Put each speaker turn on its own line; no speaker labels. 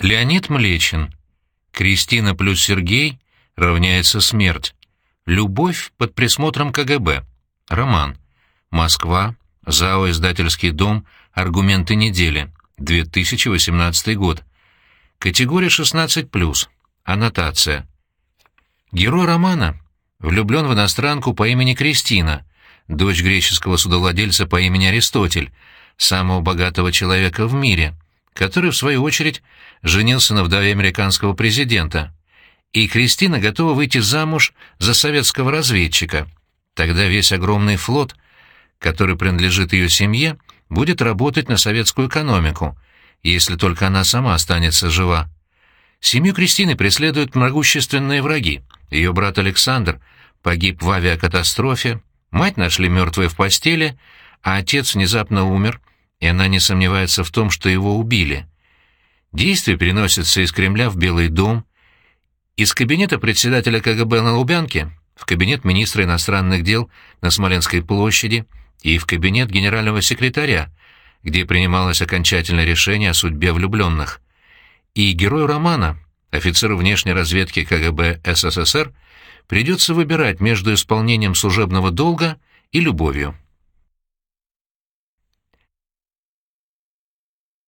Леонид Млечин. Кристина плюс Сергей равняется смерть. Любовь под присмотром КГБ. Роман. Москва. ЗАО «Издательский дом. Аргументы недели». 2018 год. Категория 16+. Аннотация. Герой романа влюблен в иностранку по имени Кристина, дочь греческого судовладельца по имени Аристотель, самого богатого человека в мире, который, в свою очередь, женился на вдове американского президента. И Кристина готова выйти замуж за советского разведчика. Тогда весь огромный флот, который принадлежит ее семье, будет работать на советскую экономику, если только она сама останется жива. Семью Кристины преследуют могущественные враги. Ее брат Александр погиб в авиакатастрофе, мать нашли мертвой в постели, а отец внезапно умер, и она не сомневается в том, что его убили. Действие переносится из Кремля в Белый дом, из кабинета председателя КГБ на Лубянке в кабинет министра иностранных дел на Смоленской площади и в кабинет генерального секретаря, где принималось окончательное решение о судьбе влюбленных. И герою романа, офицеру внешней разведки КГБ СССР, придется выбирать между исполнением служебного долга и любовью.